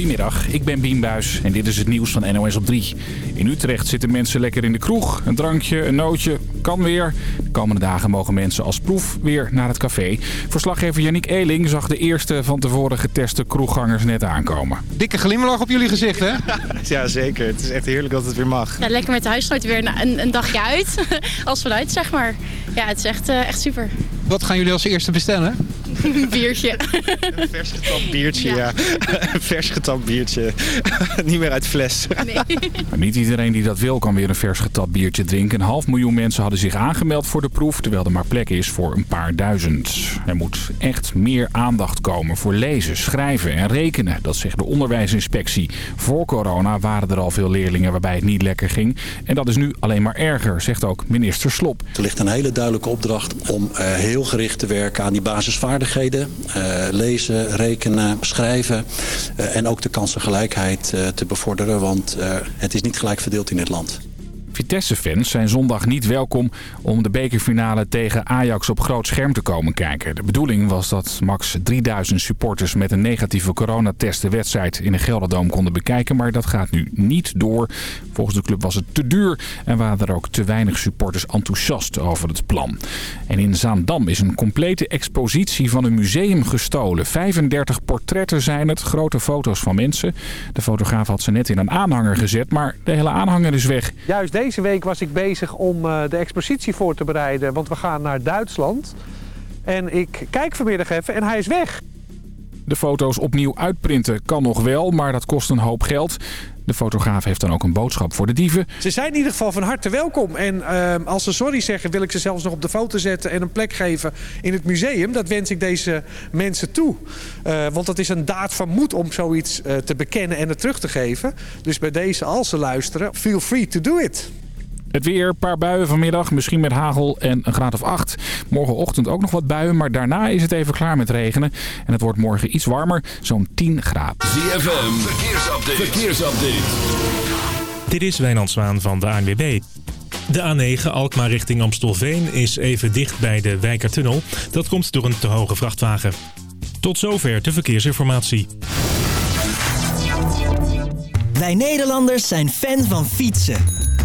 Goedemiddag, ik ben Bien Buis en dit is het nieuws van NOS op 3. In Utrecht zitten mensen lekker in de kroeg. Een drankje, een nootje, kan weer. De komende dagen mogen mensen als proef weer naar het café. Verslaggever Yannick Eeling zag de eerste van tevoren geteste kroeggangers net aankomen. Dikke glimlach op jullie gezicht, hè? Ja, zeker. Het is echt heerlijk dat het weer mag. Ja, lekker met de huisgenoot weer een, een dagje uit. Als vanuit, zeg maar. Ja, het is echt, uh, echt super. Wat gaan jullie als eerste bestellen? Een biertje. Een vers getapt biertje, ja. ja. Een vers getapt biertje. niet meer uit fles. Nee. Maar niet iedereen die dat wil kan weer een vers getapt biertje drinken. Een half miljoen mensen hadden zich aangemeld voor de proef... terwijl er maar plek is voor een paar duizend. Er moet echt meer aandacht komen voor lezen, schrijven en rekenen. Dat zegt de onderwijsinspectie. Voor corona waren er al veel leerlingen waarbij het niet lekker ging. En dat is nu alleen maar erger, zegt ook minister Slop. Er ligt een hele duidelijke opdracht om uh, heel gericht te werken aan die basisvaardigheden. Uh, lezen, rekenen, schrijven uh, en ook de kansengelijkheid te bevorderen. Want het is niet gelijk verdeeld in het land. Vitesse-fans zijn zondag niet welkom om de bekerfinale tegen Ajax op groot scherm te komen kijken. De bedoeling was dat max 3000 supporters met een negatieve coronatest de wedstrijd in de Gelderdoom konden bekijken. Maar dat gaat nu niet door. Volgens de club was het te duur en waren er ook te weinig supporters enthousiast over het plan. En in Zaandam is een complete expositie van een museum gestolen. 35 portretten zijn het, grote foto's van mensen. De fotograaf had ze net in een aanhanger gezet, maar de hele aanhanger is weg. Juist deze week was ik bezig om de expositie voor te bereiden, want we gaan naar Duitsland. En ik kijk vanmiddag even en hij is weg. De foto's opnieuw uitprinten kan nog wel, maar dat kost een hoop geld. De fotograaf heeft dan ook een boodschap voor de dieven. Ze zijn in ieder geval van harte welkom. En uh, als ze sorry zeggen, wil ik ze zelfs nog op de foto zetten... en een plek geven in het museum. Dat wens ik deze mensen toe. Uh, want dat is een daad van moed om zoiets uh, te bekennen en het terug te geven. Dus bij deze, als ze luisteren, feel free to do it. Het weer, een paar buien vanmiddag, misschien met hagel en een graad of 8. Morgenochtend ook nog wat buien, maar daarna is het even klaar met regenen. En het wordt morgen iets warmer, zo'n 10 graden. ZFM, verkeersupdate. verkeersupdate. Dit is Wijnand Zwaan van de ANWB. De A9 Alkmaar richting Amstelveen is even dicht bij de Wijkertunnel. Dat komt door een te hoge vrachtwagen. Tot zover de verkeersinformatie. Wij Nederlanders zijn fan van fietsen.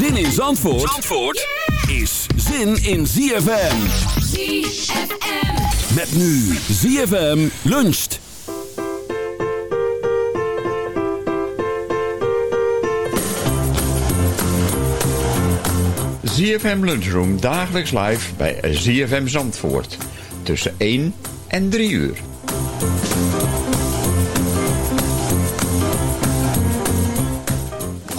Zin in Zandvoort, Zandvoort is zin in ZFM. ZFM. Met nu ZFM luncht. ZFM Lunchroom dagelijks live bij ZFM Zandvoort. Tussen 1 en 3 uur.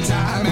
Summertime.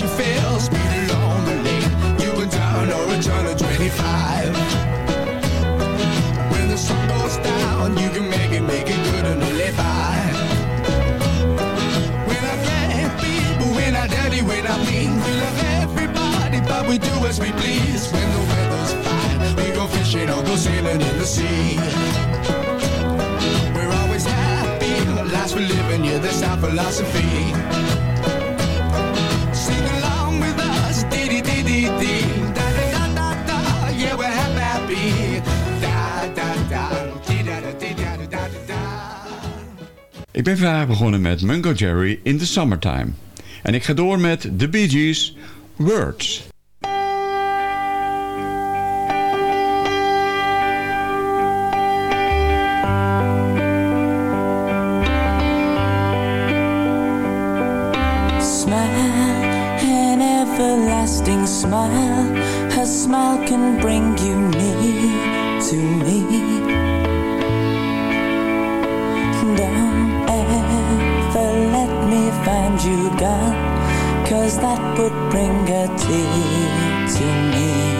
You feel. Speed along the lane, you can down or a turn of 25. When the sun goes down, you can make it, make it good and live by. We're not bad people, we're not dirty, we're not mean. We love everybody, but we do as we please. When the weather's fine, we go fishing or go sailing in the sea. We're always happy, lives we're living, yeah, that's our philosophy. Ik ben vandaag begonnen met Mungo Jerry in the Summertime. En ik ga door met The Bee Gees, Words. Smile, an everlasting smile. Her smile can bring you near to me. Don't ever let me find you gone, cause that would bring a tear to me.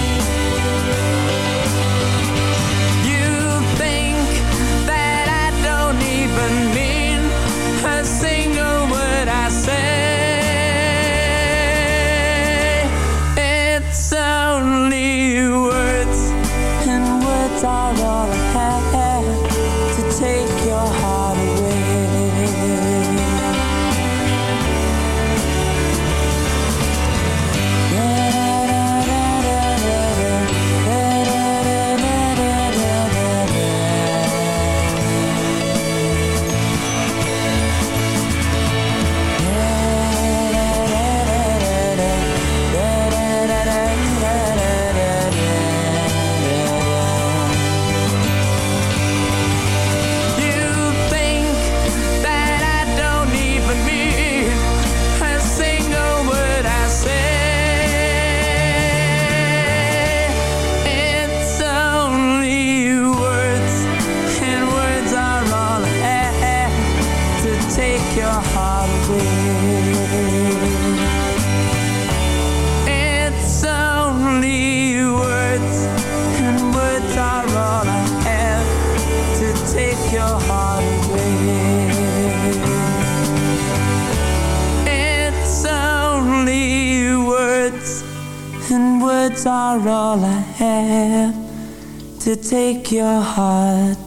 To take your heart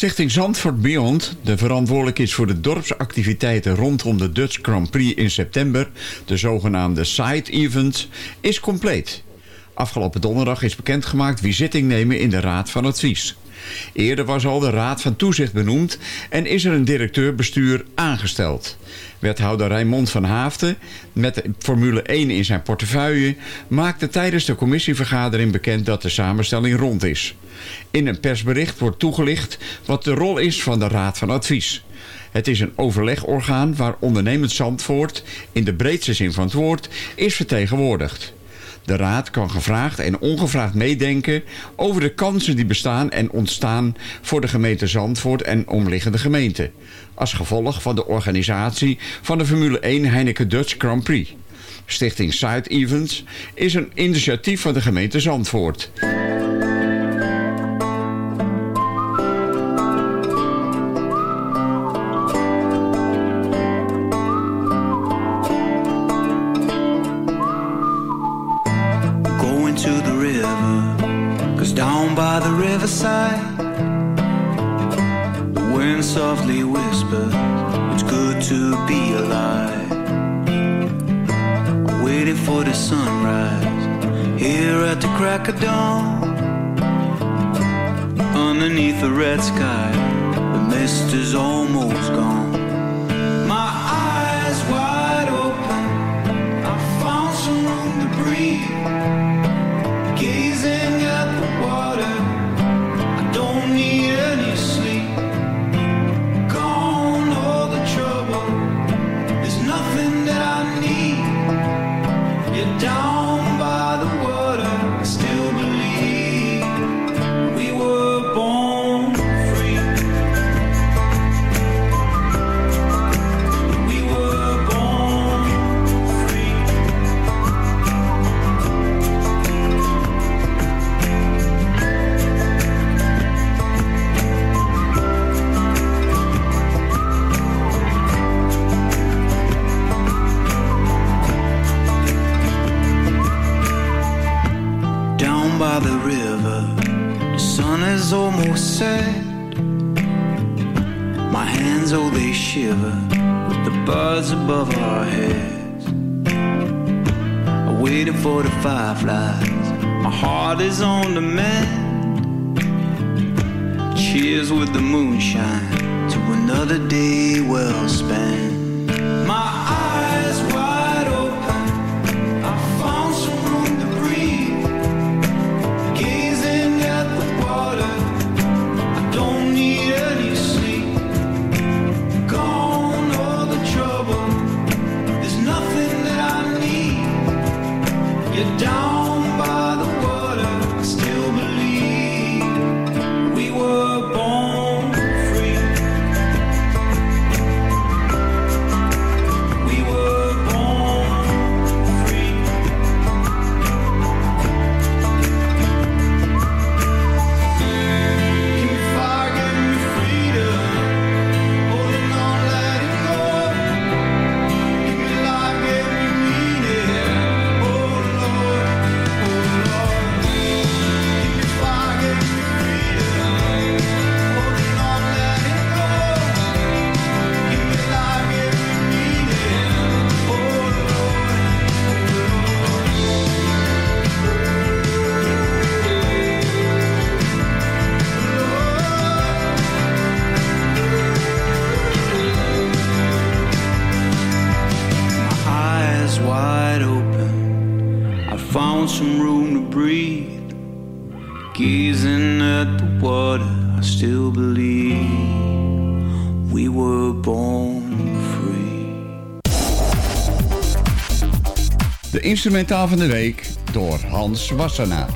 Stichting Zandvoort Beyond, de verantwoordelijk is voor de dorpsactiviteiten rondom de Dutch Grand Prix in september, de zogenaamde Side Events, is compleet. Afgelopen donderdag is bekendgemaakt wie zitting nemen in de Raad van Advies. Eerder was al de Raad van Toezicht benoemd en is er een directeur-bestuur aangesteld. Wethouder Raymond van Haafden, met Formule 1 in zijn portefeuille, maakte tijdens de commissievergadering bekend dat de samenstelling rond is. In een persbericht wordt toegelicht wat de rol is van de Raad van Advies. Het is een overlegorgaan waar ondernemend Zandvoort, in de breedste zin van het woord, is vertegenwoordigd. De Raad kan gevraagd en ongevraagd meedenken over de kansen die bestaan en ontstaan voor de gemeente Zandvoort en omliggende gemeenten. Als gevolg van de organisatie van de Formule 1 Heineken Dutch Grand Prix. Stichting Side Events is een initiatief van de gemeente Zandvoort. The birds above our heads. I waited for the fireflies My heart is on the mend. Cheers with the moonshine to another day well spent. Instrumentaal van de week door Hans Wassenaar.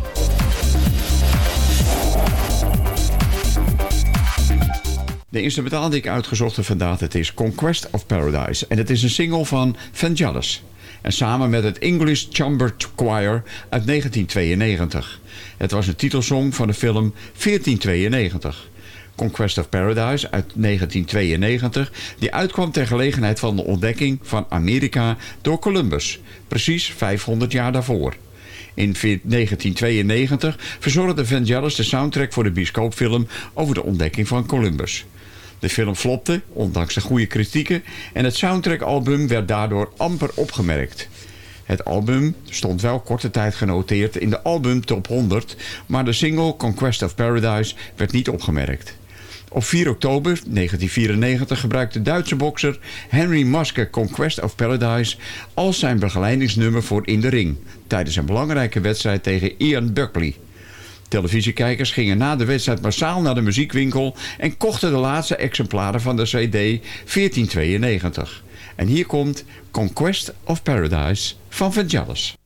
De instrumentaal die ik uitgezocht heb vandaag, het is Conquest of Paradise. En het is een single van Vangelis. En samen met het English Chamber Choir uit 1992. Het was een titelsong van de film 1492. Conquest of Paradise uit 1992, die uitkwam ter gelegenheid van de ontdekking van Amerika door Columbus, precies 500 jaar daarvoor. In 1992 verzorgde Vangelis de soundtrack voor de bioscoopfilm over de ontdekking van Columbus. De film flopte, ondanks de goede kritieken, en het soundtrackalbum werd daardoor amper opgemerkt. Het album stond wel korte tijd genoteerd in de album top 100, maar de single Conquest of Paradise werd niet opgemerkt. Op 4 oktober 1994 gebruikte Duitse bokser Henry Maske Conquest of Paradise als zijn begeleidingsnummer voor In de Ring tijdens een belangrijke wedstrijd tegen Ian Buckley. Televisiekijkers gingen na de wedstrijd massaal naar de muziekwinkel en kochten de laatste exemplaren van de CD 1492. En hier komt Conquest of Paradise van Vangelis.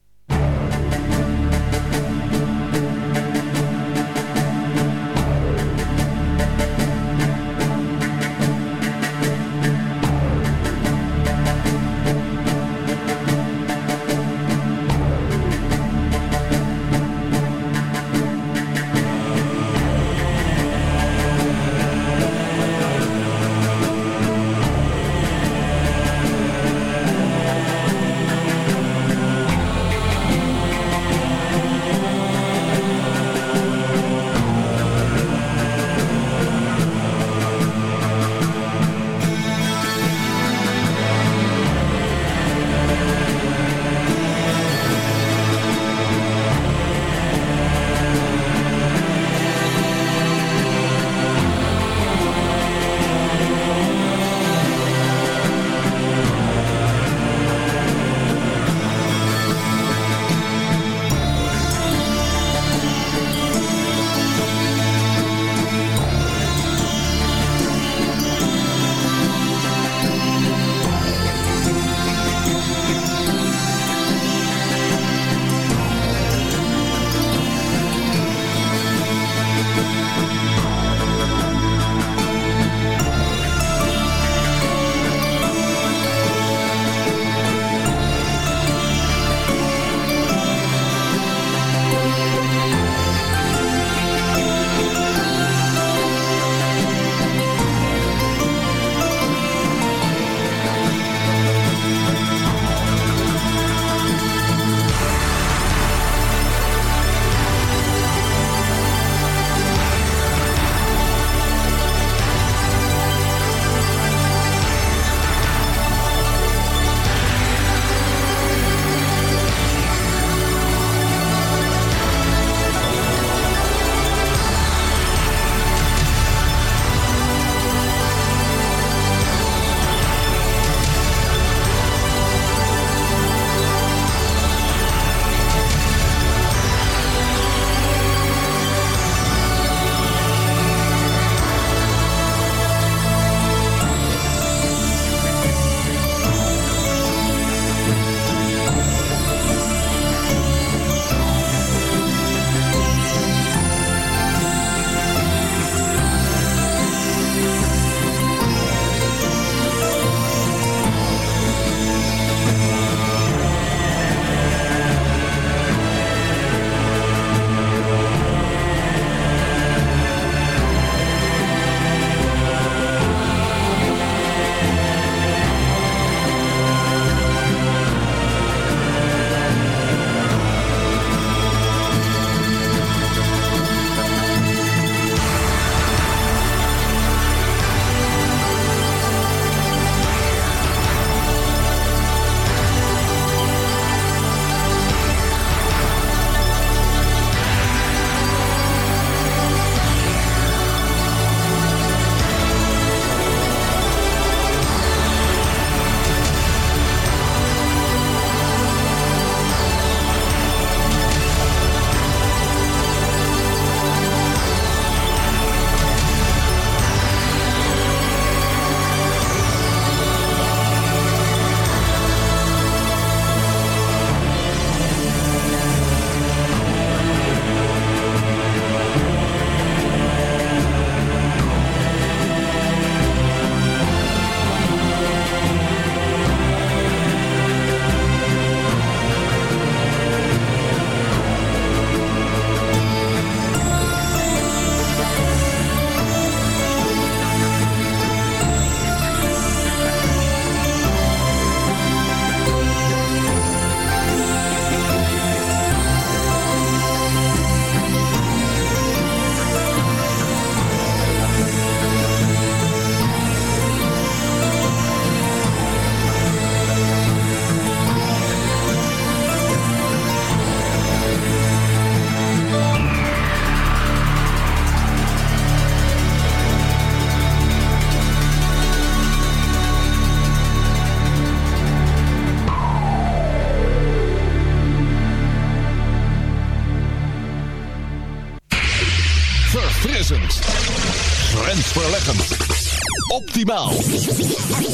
Optimaal.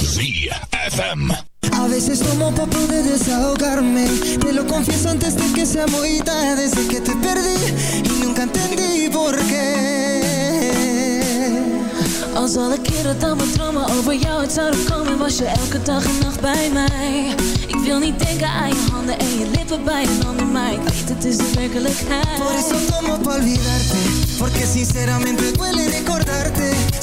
ZFM. A veces tomo pa poder desahogarme Te lo confieso antes de que sea muy tarde Desde que te perdí y nunca entendí por qué Als alle keren dat mijn dromen over jou uit zouden komen Was je elke dag en nacht bij mij Ik wil niet denken aan je handen en je lippen bij een ander Maar ik weet het is de werkelijkheid Por eso tomo pa olvidarte Porque sinceramente duele recordarte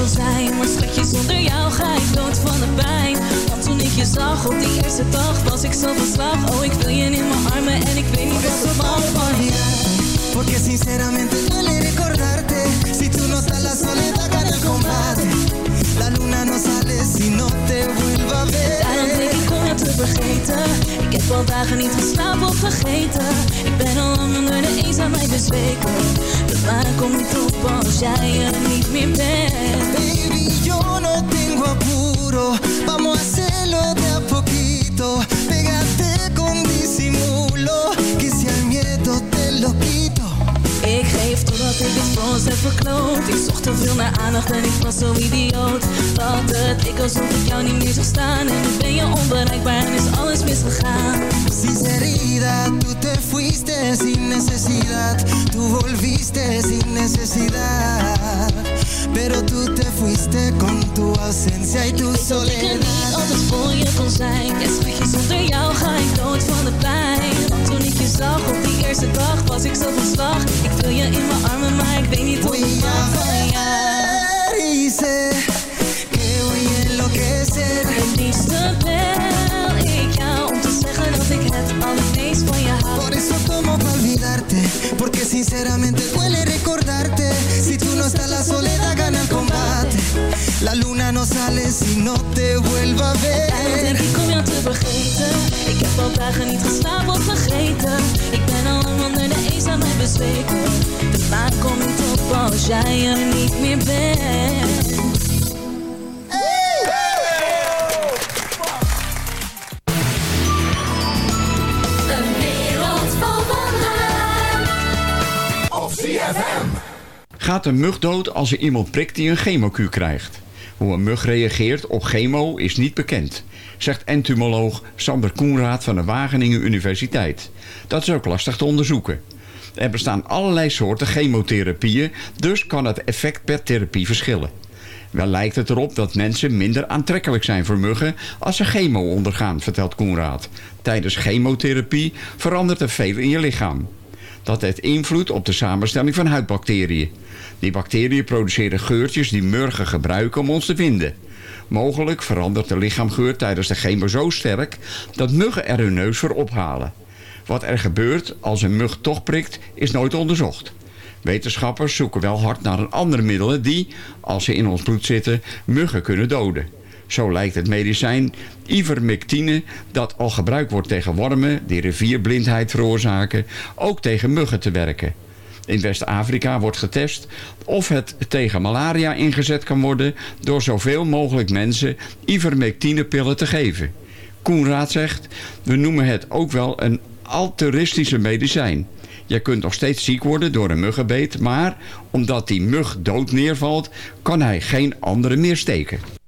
je kon zijn Maar schatje, zonder jou ga ik dood van de pijn. Want toen ik je zag op die eerste dag Was ik zo van slag. Oh, ik wil je in mijn armen En ik weet niet wat er van van je. Porque sinceramente duele recordarte Si tú no estás la soledad gana el combate. La luna no sale si no te vuelva a Daarom denk ver ik om jou te vergeten. Ik heb al dagen niet geslapen of vergeten. Ik ben al lang onder de eenzaamheid bezweken. De maan komt niet op als jij er niet meer bent Baby, yo no tengo apuro. Vamos a hacerlo de a poquito. Pégate con disimulo. Que si ik het voor ons heb verkloot? Ik zocht te veel naar aandacht en ik was zo idioot. Dat het ik alsof ik jou niet meer zag staan. En nu ben je onbereikbaar en is alles misgegaan. Sinceridad, tú te fuiste sin necesidad. Tú volviste sin necesidad. Pero tú te fuiste con tu ausencia y tu Ik weet dat ik er niet soledad. altijd voor je kon zijn. Ja schatje, zonder jou ga ik dood van de pijn. Want toen ik je zag op die eerste dag was ik zo van slag. Ik wil je in mijn armen, maar ik weet niet hoe ik mag van jou Y sé que voy a enloquecer Het liefste ik het allermeest van je hou Por eso tomo pa olvidarte Porque sinceramente duele recordarte. Si tú no estás la soledad gana el combate. La luna no sale si no te vuelva a Daarom denk ver ik om jou te vergeten Ik heb al dagen niet geslapen of vergeten Ik ben al lang onder de eenzaamheid bezweken De maan komt op als jij er niet meer bent Gaat een mug dood als er iemand prikt die een chemokuur krijgt? Hoe een mug reageert op chemo is niet bekend, zegt entomoloog Sander Koenraad van de Wageningen Universiteit. Dat is ook lastig te onderzoeken. Er bestaan allerlei soorten chemotherapieën, dus kan het effect per therapie verschillen. Wel lijkt het erop dat mensen minder aantrekkelijk zijn voor muggen als ze chemo ondergaan, vertelt Koenraad. Tijdens chemotherapie verandert er veel in je lichaam. Dat heeft invloed op de samenstelling van huidbacteriën. Die bacteriën produceren geurtjes die muggen gebruiken om ons te vinden. Mogelijk verandert de lichaamgeur tijdens de chemo zo sterk dat muggen er hun neus voor ophalen. Wat er gebeurt als een mug toch prikt is nooit onderzocht. Wetenschappers zoeken wel hard naar andere middelen die, als ze in ons bloed zitten, muggen kunnen doden. Zo lijkt het medicijn ivermectine, dat al gebruikt wordt tegen wormen die rivierblindheid veroorzaken, ook tegen muggen te werken. In West-Afrika wordt getest of het tegen malaria ingezet kan worden door zoveel mogelijk mensen ivermectinepillen te geven. Koenraad zegt, we noemen het ook wel een altruïstische medicijn. Je kunt nog steeds ziek worden door een muggenbeet, maar omdat die mug dood neervalt, kan hij geen andere meer steken.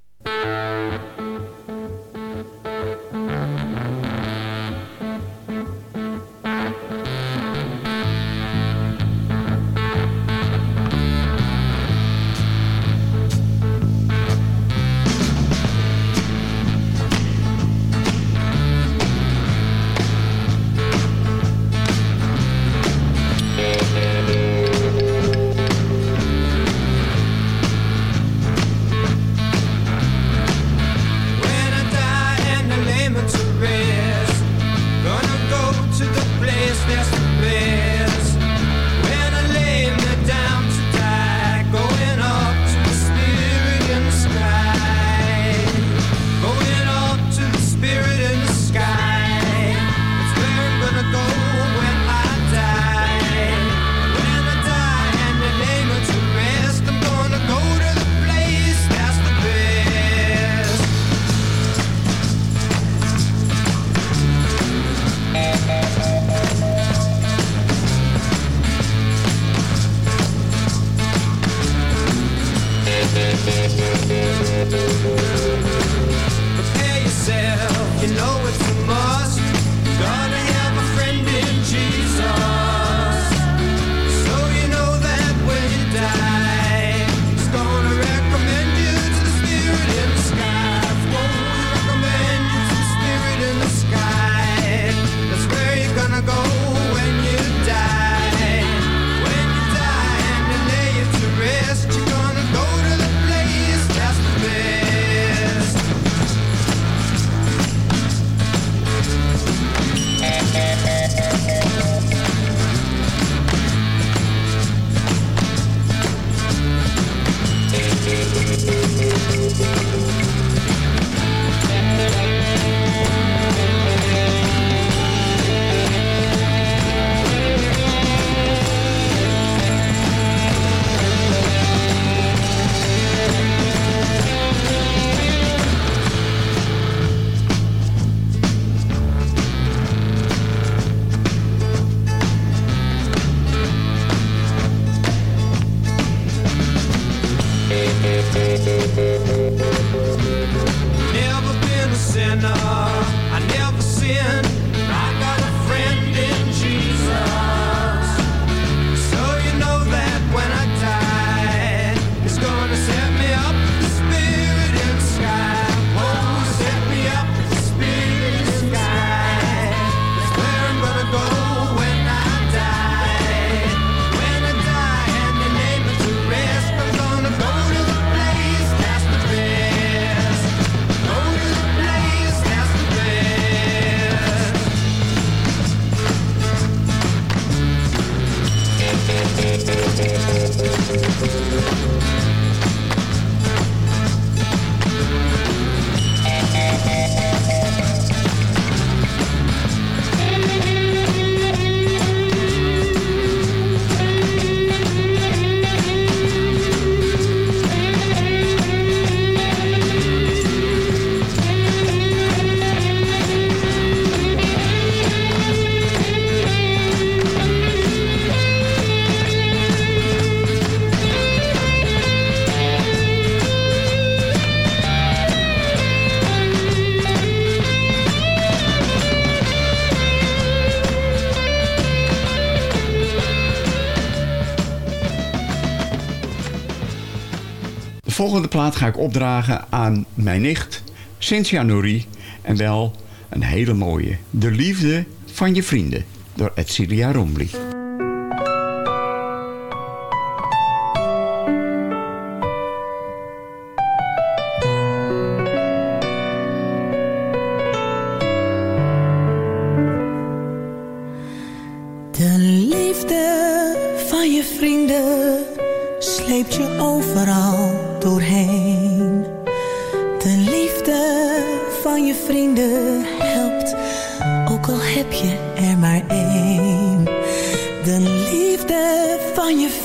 ga ik opdragen aan mijn nicht Cynthia Nouri. En wel een hele mooie. De liefde van je vrienden door Edcilia Romli.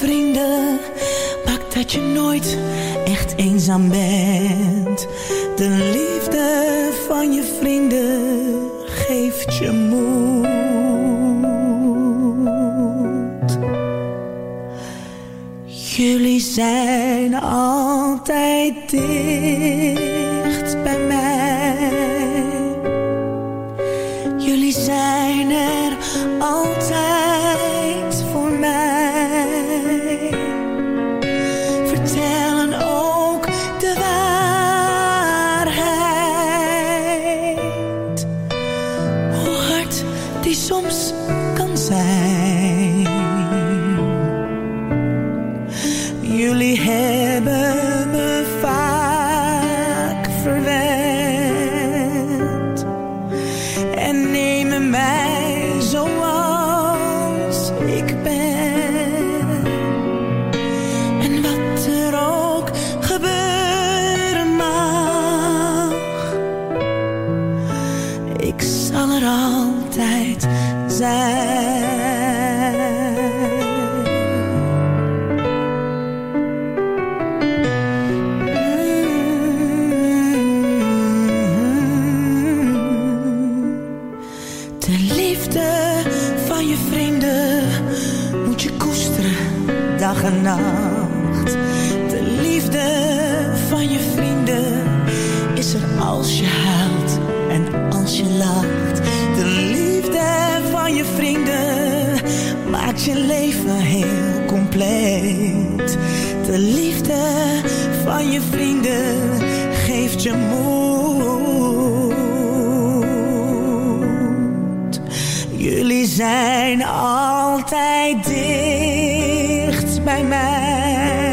vrienden maakt dat je nooit echt eenzaam bent. De liefde van je vrienden geeft je moed. Jullie zijn altijd dit. Zijn altijd dicht bij mij.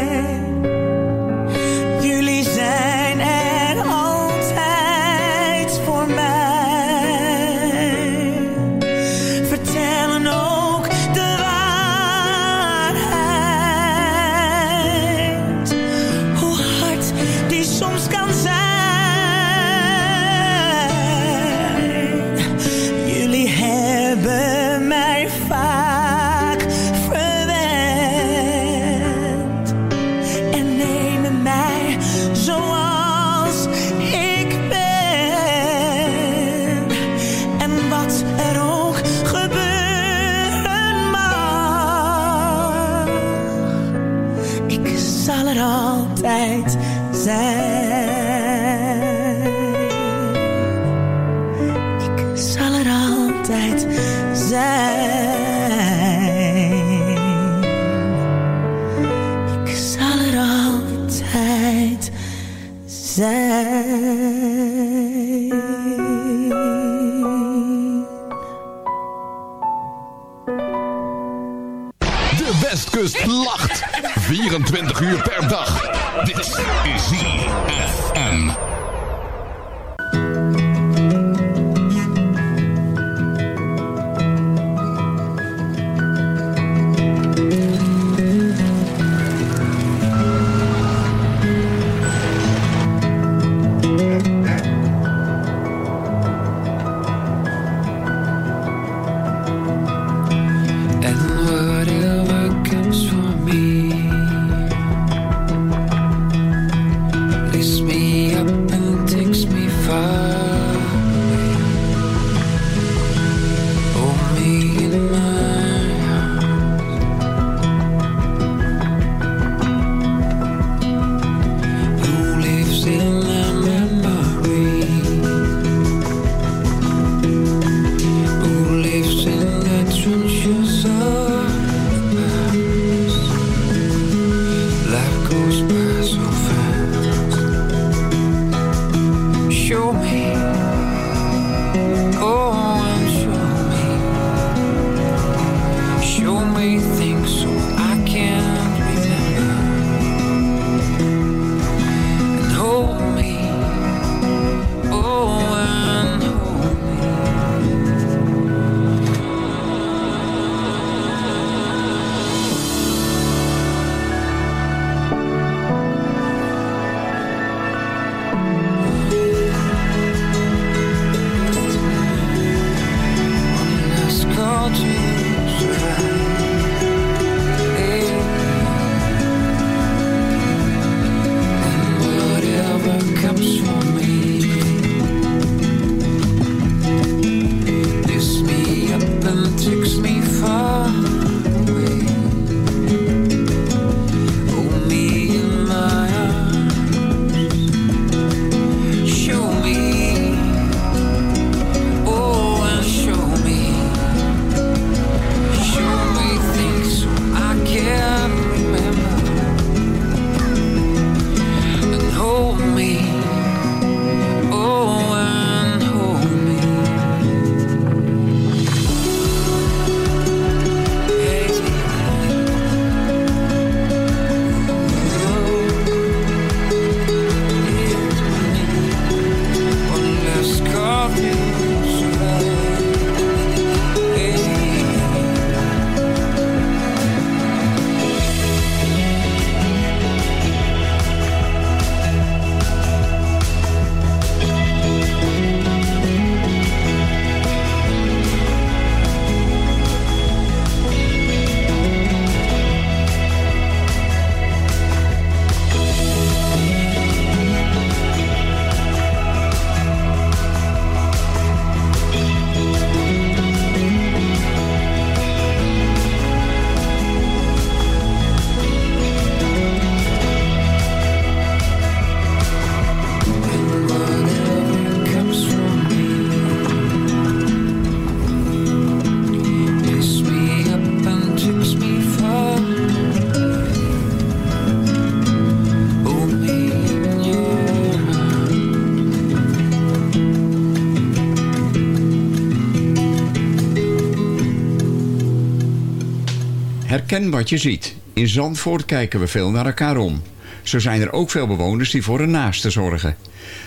Wat je ziet. In Zandvoort kijken we veel naar elkaar om. Zo zijn er ook veel bewoners die voor een naaste zorgen.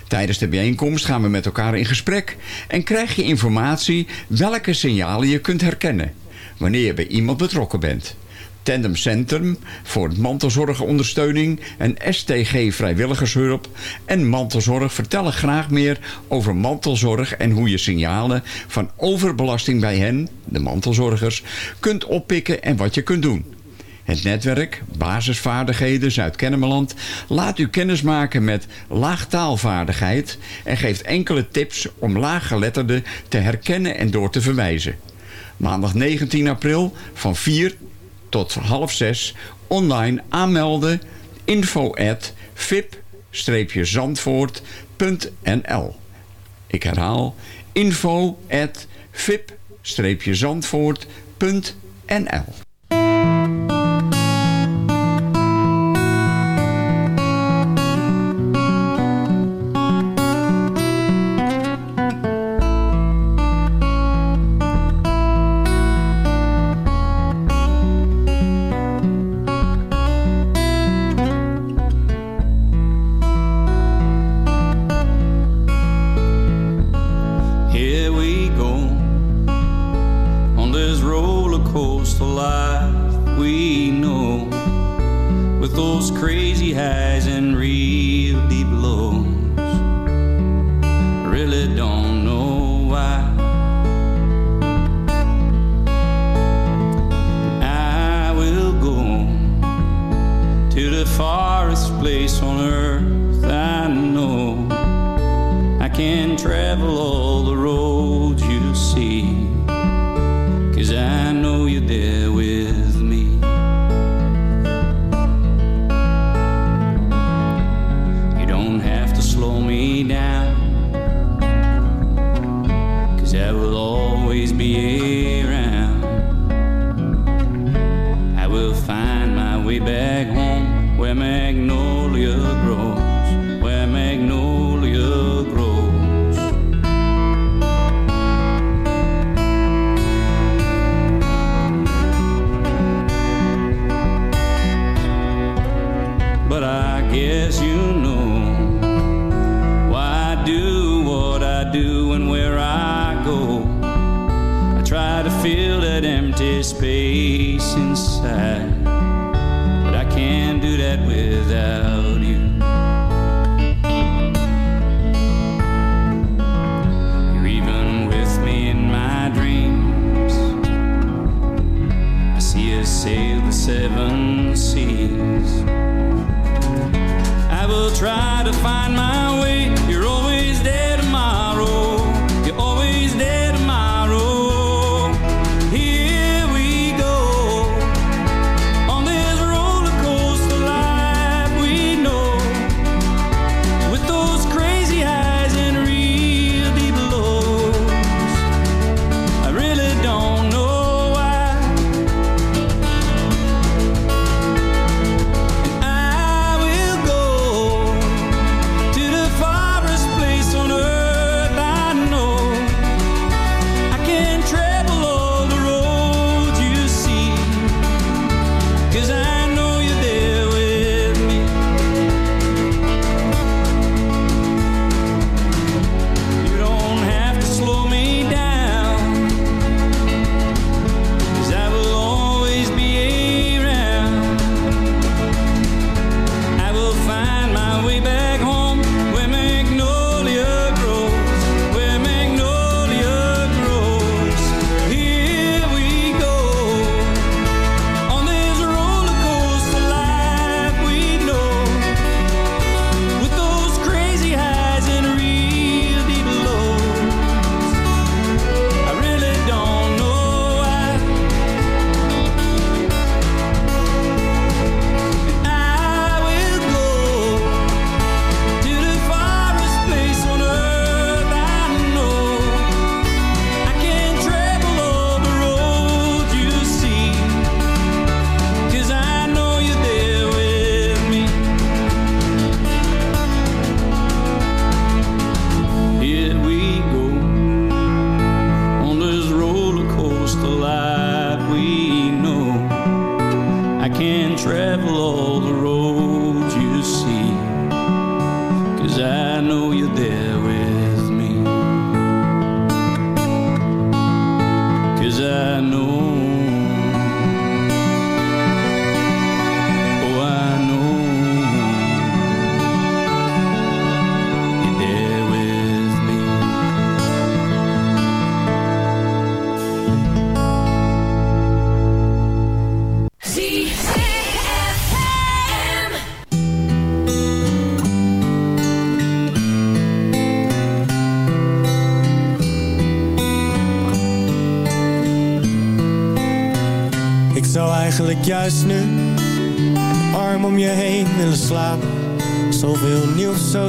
Tijdens de bijeenkomst gaan we met elkaar in gesprek en krijg je informatie welke signalen je kunt herkennen wanneer je bij iemand betrokken bent. Tandem Centrum voor mantelzorgondersteuning en STG Vrijwilligershulp en mantelzorg vertellen graag meer over mantelzorg en hoe je signalen van overbelasting bij hen, de mantelzorgers, kunt oppikken en wat je kunt doen. Het netwerk Basisvaardigheden Zuid-Kennemerland laat u kennismaken met laagtaalvaardigheid en geeft enkele tips om laaggeletterden te herkennen en door te verwijzen. Maandag 19 april van 4 tot half 6 online aanmelden. Info at vip-zandvoort.nl Ik herhaal info at vip-zandvoort.nl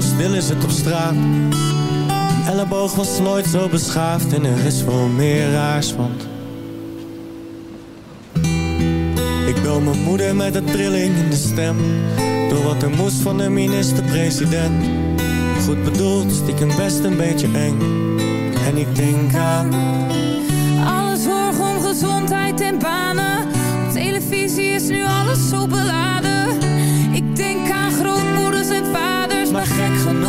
stil is het op straat. Een elleboog was nooit zo beschaafd en er is veel meer raars, want... Ik bel mijn moeder met een trilling in de stem. Door wat er moest van de minister-president. Goed bedoeld, stiekem best een beetje eng. En ik denk aan... Alle zorg om gezondheid en banen. Op televisie is nu alles zo beladen.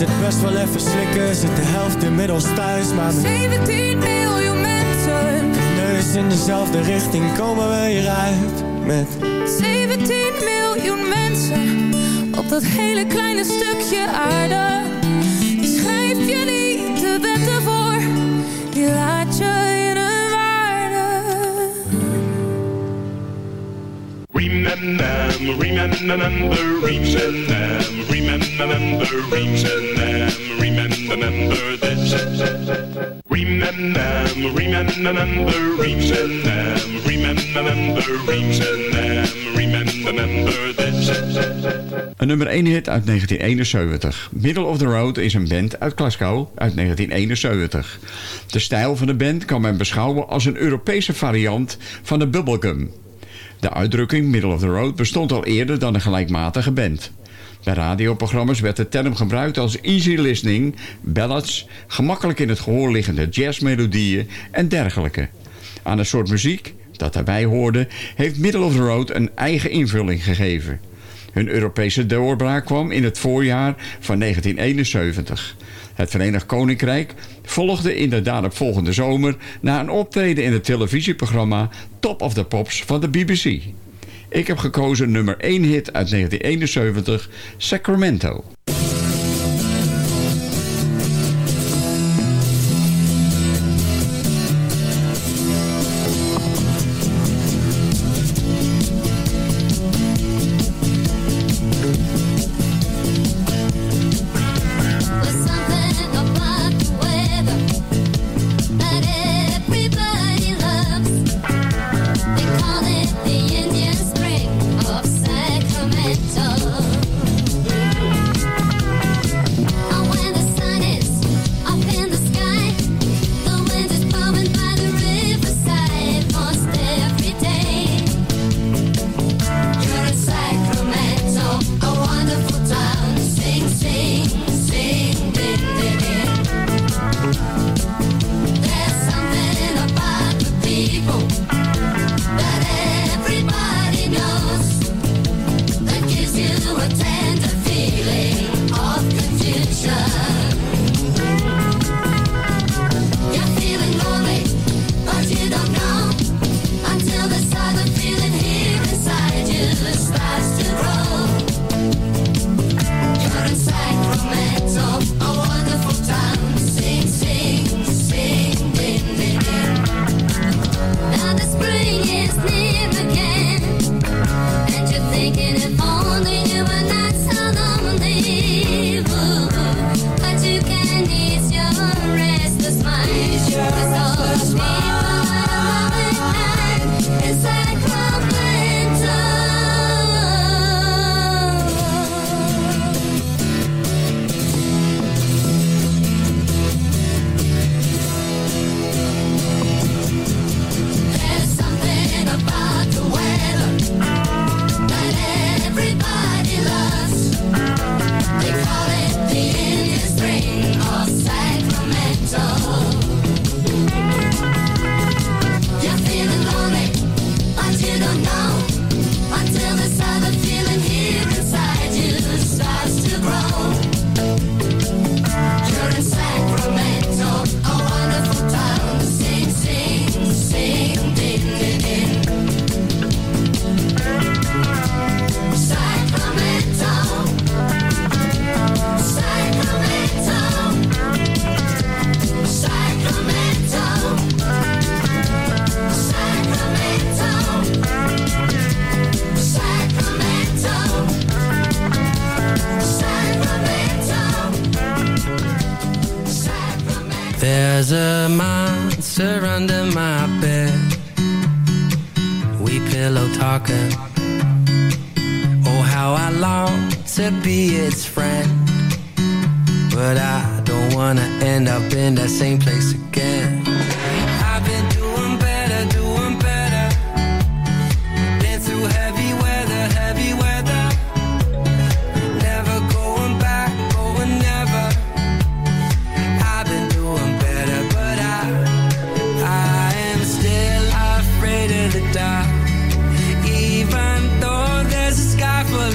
het best wel even slikken, zit de helft inmiddels thuis. Maar met 17 miljoen mensen, neus in dezelfde richting komen we hieruit. Met 17 miljoen mensen op dat hele kleine stukje aarde. Die schrijf je niet de wetten voor, die laat Remember, remember, remember, remember, remember, remember this. Remember, remember, remember, remember, remember this. Een nummer 1 hit uit 1971. Middle of the Road is een band uit Glasgow uit 1971. De stijl van de band kan men beschouwen als een Europese variant van de bubblegum. De uitdrukking Middle of the Road bestond al eerder dan een gelijkmatige band. Bij radioprogramma's werd de term gebruikt als easy listening, ballads, gemakkelijk in het gehoor liggende jazzmelodieën en dergelijke. Aan een soort muziek dat daarbij hoorde, heeft Middle of the Road een eigen invulling gegeven. Hun Europese doorbraak kwam in het voorjaar van 1971. Het Verenigd Koninkrijk volgde in de daaropvolgende zomer... na een optreden in het televisieprogramma Top of the Pops van de BBC. Ik heb gekozen nummer 1 hit uit 1971, Sacramento. Sacramento.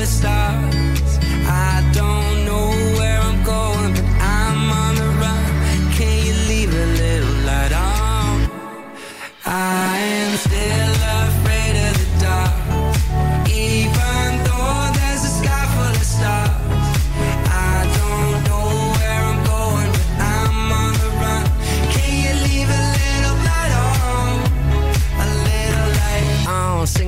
stop.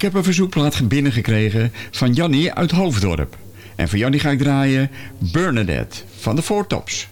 Ik heb een verzoekplaat binnengekregen van Jannie uit Hoofddorp. En voor Jannie ga ik draaien Bernadette van de Four Tops.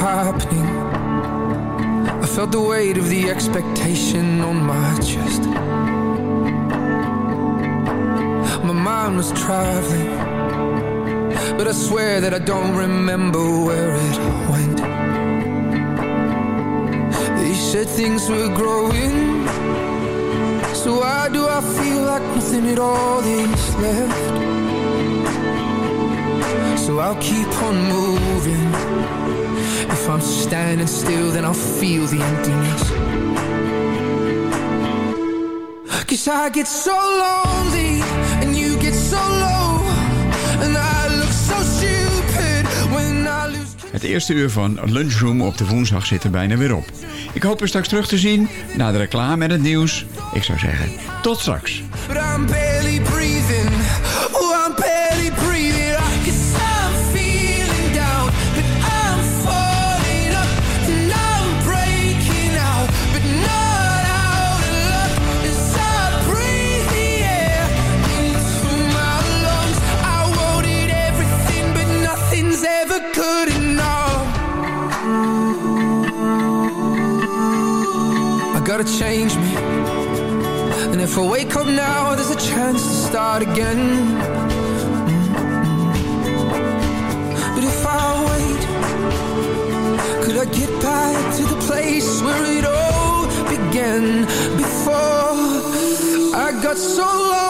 Happening. I felt the weight of the expectation on my chest. My mind was traveling, but I swear that I don't remember where it went. They said things were growing, so why do I feel like nothing at all is left? So I'll keep on moving. If I'm standing still, then I'll feel the emptiness. Cause I get so lonely, and you get so low, and I look so stupid when I lose. Het eerste uur van Lunchroom op de woensdag zit er bijna weer op. Ik hoop u straks terug te zien na de reclame en het nieuws. Ik zou zeggen, tot straks. I gotta change me. And if I wake up now, there's a chance to start again. Mm-hmm. But if I wait, could I get back to the place where it all began? Before I got so lonely